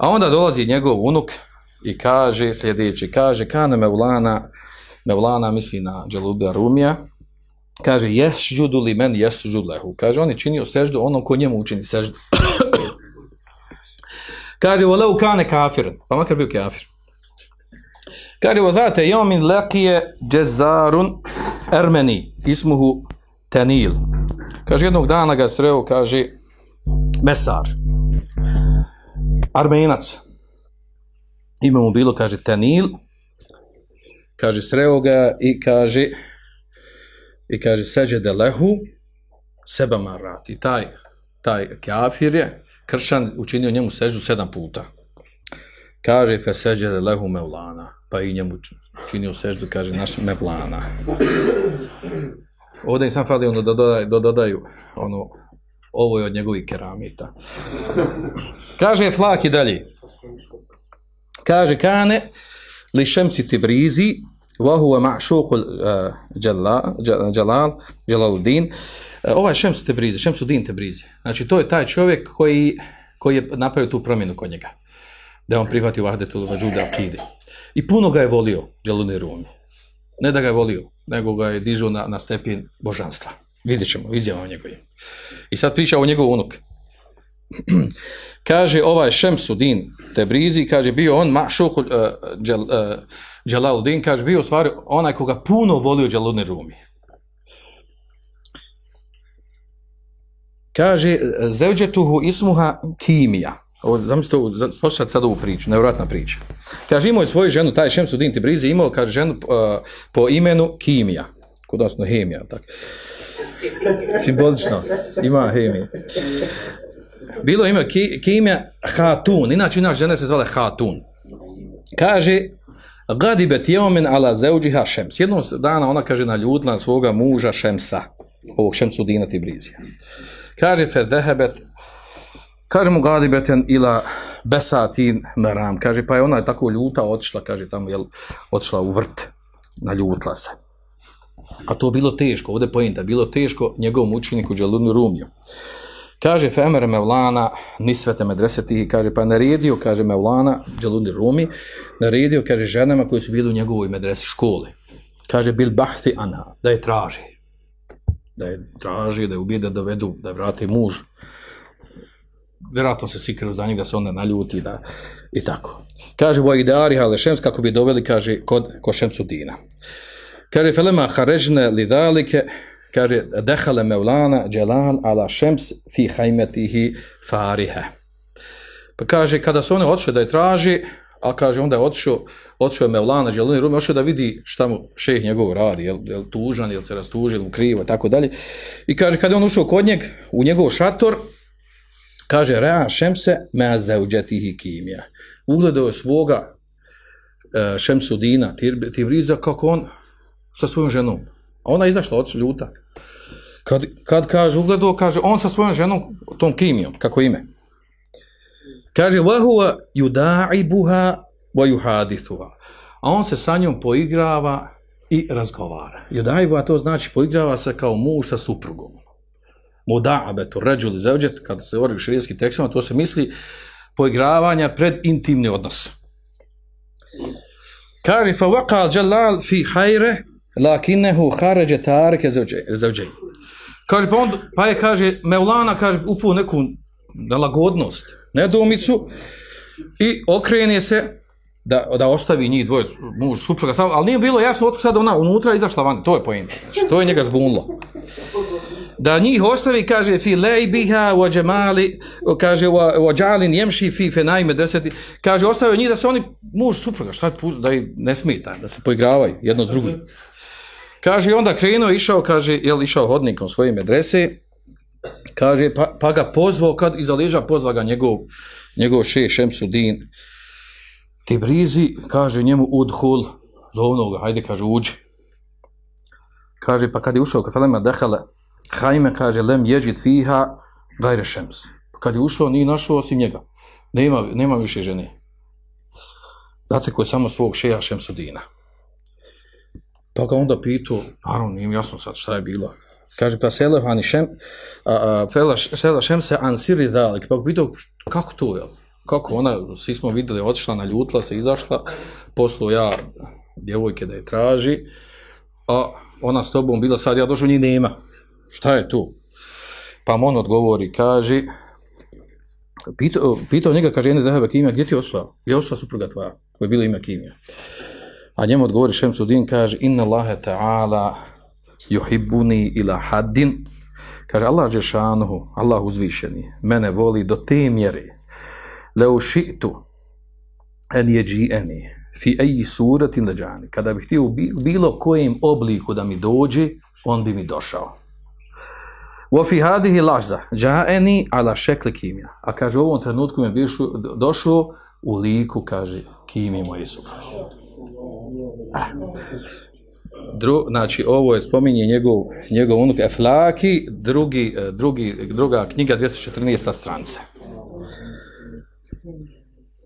A onda dolazi njegov unuk i kaže sljedeći, kaže, kane Mevlana, Mevlana misli na Dželubija Rumija, kaže, jes žudu li men, jes žud lehu. Kaže, on je činio seždu onom ko njemu učini seždu. kaže, voleu kane kafir, pa makar bio kafir. Kaže, vozate, jomin lakije džezarun ermeni, ismuhu tenil. Kaže, jednog dana ga sreo, kaže, mesar, armenac. Imamo bilo, kaže, tenil, kaže, sreo ga i kaže, i kaže, seđe de lehu, seba marat. I taj, taj kafir je, kršan, učinio njemu seždu sedam puta. Kaže, fe seđe de lehu mevlana. Pa i njemu učinio seždu, kaže, naš mevlana. Ovdje sam fali ono da dodaju, da dodaju ono, ovo je od njegovih keramita. Kaže Flak i dalje. Kaže, kane, li šemci ti brizi, vahu je ma'šuhu uh, eh, Jalal, Jalaluddin. Eh, ovaj šemci te brizi, šemcu din te brizi. Znači, to je taj čovjek koji, koji je napravio tu promjenu kod njega. Da je on prihvatio vahdetu vađuda akide. I puno ga je volio, Jaludin Rumi. Ne da ga je volio, nego ga je dižu na, na stepin božanstva. Vidjet ćemo, izjavamo njegovim. I sad priča o njegov unuk. kaže ovaj Šemsudin Tebrizi, kaže bio on mašuh uh, Džel, uh, kaže bio stvari onaj koga puno volio Dželudni Rumi. Kaže, zevđetuhu ismuha kimija. Ovo, zamislite, poslušajte sad ovu priču, nevratna priča. Kaže, imao je svoju ženu, taj Šemsudin Tebrizi, imao, kaže, ženu uh, po imenu Kimija. Kod osno, Hemija, tako. Simbolično, ima hemije. bilo ime ki, kime Hatun, inače inače žena se zvala Hatun. Kaže, gadibet jeomen ala zeuđiha šems. Jednom dana ona kaže na ljudla svoga muža šemsa, ovog šemsu dina Tibrizija. Kaže, fe zehebet, kaže mu gadibeten ila besatin meram. Kaže, pa je ona tako ljuta otišla, kaže, tamo je otišla u vrt, na ljutla se. A to bilo teško, ovdje pojenta, bilo teško njegovom učeniku Đaludnu Rumiju. Kaže Femer Mevlana, nisvete medreseti, kaže, pa naredio, kaže Mevlana, Đalundi Rumi, naredio, kaže, ženama koji su bili u njegovoj medresi škole. Kaže, bil bahti ana, da je traži. Da je traži, da je ubije, da dovedu, da vrati muž. Vjerojatno se sikraju za njeg da se onda naljuti, da, i tako. Kaže, voj ideari, ale šems, kako bi doveli, kaže, kod, kod šemsu dina. Kaže, felema harežne lidalike, kaže dehale mevlana dželal ala šems fi hajmetihi farihe. Pa kaže, kada su one odšle da je traži, a kaže, onda je odšao, odšao je mevlana dželal rumi, odšao da vidi šta mu šeh njegov radi, je li tužan, je li se rastuži, je li krivo, tako dalje. I kaže, kada je on ušao kod njeg, u njegov šator, kaže, rea šemse me zeuđetihi kimija. Ugledao je svoga e, uh, šemsudina, Tibriza, kako on sa svojom ženom, A ona izašla od ljuta. Kad, kad kaže, ugledao, kaže, on sa svojom ženom, tom kimijom, kako ime? Kaže, vahuva juda'ibuha wa yuhadithuha. A on se sa njom poigrava i razgovara. Juda'ibuha to znači poigrava se kao muž sa suprugom. Muda'abe, to ređuli zavđet, kada se govori u širijskim tekstima, to se misli poigravanja pred intimni odnos. Kaže, fa waqal jalal fi hajre, lakinehu harađe tarike zavđej. Kaže, pa, on, pa je, kaže, Meulana, kaže, upu neku nelagodnost, nedomicu i okrene se da, da ostavi njih dvoje muž, supruga, sam, ali nije bilo jasno otko sada ona unutra izašla van, to je pojenta, znači, to je njega zbunilo. Da njih ostavi, kaže, fi lejbiha, wa džemali, kaže, wa džalin jemši fi fenajme deseti, kaže, ostavio njih da se oni, muž, supruga, šta je, da ih ne smeta, da se poigravaju jedno s drugim. Kaže, onda krenuo, išao, kaže, je išao hodnikom svoje medrese, kaže, pa, pa ga pozvao, kad iza leža pozva ga njegov, njegov še, Šemsudin, ti brizi, kaže njemu, udhul, zovno ga, hajde, kaže, uđi. Kaže, pa kad je ušao, kad felema dehala, hajme, kaže, lem ježit fiha, gajre Šems. Kad je ušao, nije našao osim njega. Nema, nema više žene. Znate je samo svog šeja Šemsudina. Pa ga onda pitu, naravno, nije jasno sad šta je bilo. Kaže, pa sele hani šem, a, a, fela, sela šem se an siri dalik. Pa pitu, kako to je? kako ona, svi smo videli, otišla, naljutila se, izašla, poslu ja djevojke da je traži, a ona s tobom bila sad, ja došao, njih nema. Šta je tu? Pa on odgovori, kaže, pitao, pitao njega, kaže, jedne dehebe kimija, gdje ti je ošla? Je ošla supruga tvoja, koja je bila ime kimija. A njemu odgovori Šemsudin, kaže, inna Allahe ta'ala juhibbuni ila haddin, kaže, Allah Žešanuhu, Allah uzvišeni, mene voli do te mjere, leo ši'tu en jeđi'eni, fi eji suratin leđani, kada bih htio u bilo kojem obliku da mi dođe, on bi mi došao. Wa fi hadihi lahza ja'ani ala shakl kimya. A kaže u ovom trenutku mi je došao u liku kaže kimi moje supruge. Ah. Dru, znači ovo je spominje njegov njegov unuk Eflaki, drugi e, drugi druga knjiga 214. stranica.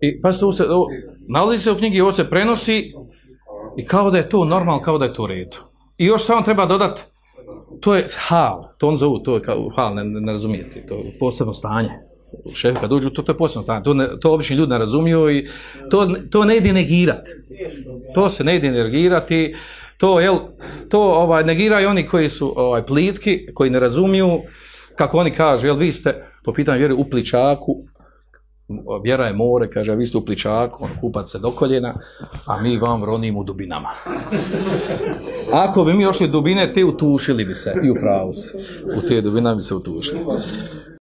I pa se nalazi se u knjigi, ovo se prenosi i kao da je to normalno, kao da je to u redu. I još samo treba dodati to je hal, to on zovu, to je kao hal, ne, ne razumijete, to je posebno stanje šefi kad uđu, to, to je posebno stanje, to, ne, to obični ljudi ne razumiju i to, to ne ide negirati. To se ne ide negirati, to, jel, to ovaj, negiraju oni koji su ovaj, plitki, koji ne razumiju, kako oni kažu, jel, vi ste po pitanju vjeri, u pličaku, vjera je more, kaže, vi ste u pličaku, on kupat se do koljena, a mi vam ronimo u dubinama. Ako bi mi ošli dubine, te utušili bi se i u pravu se. U te dubinama bi se utušili.